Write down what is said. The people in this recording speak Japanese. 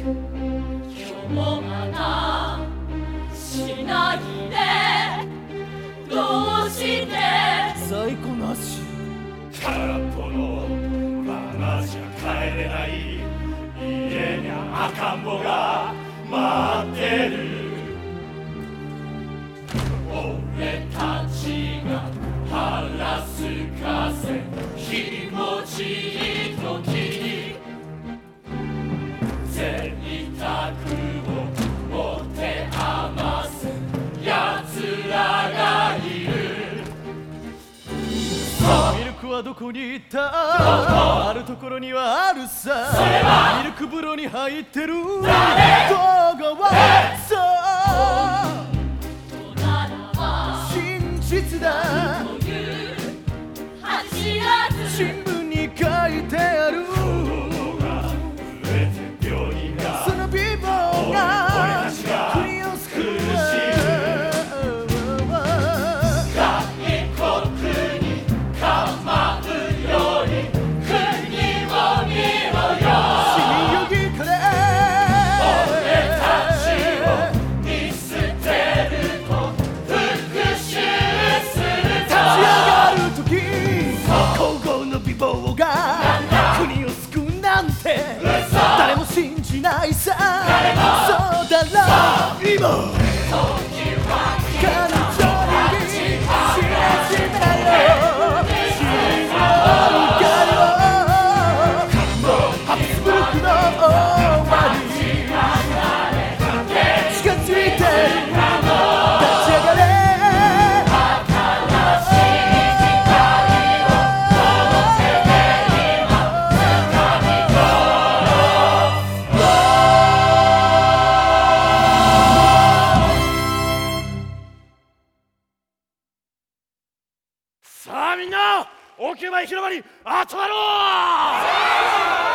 今日もまたしないでどうして？在庫なし空っぽのままじゃ帰れない。家に赤ん坊が待ってる。俺たちが腹すかせ気持ちいい。はどこに行った？あるところにはあるさ。ミルク風呂に入ってる。動画はそうだろ今。さあみんな大きな広場に集まろう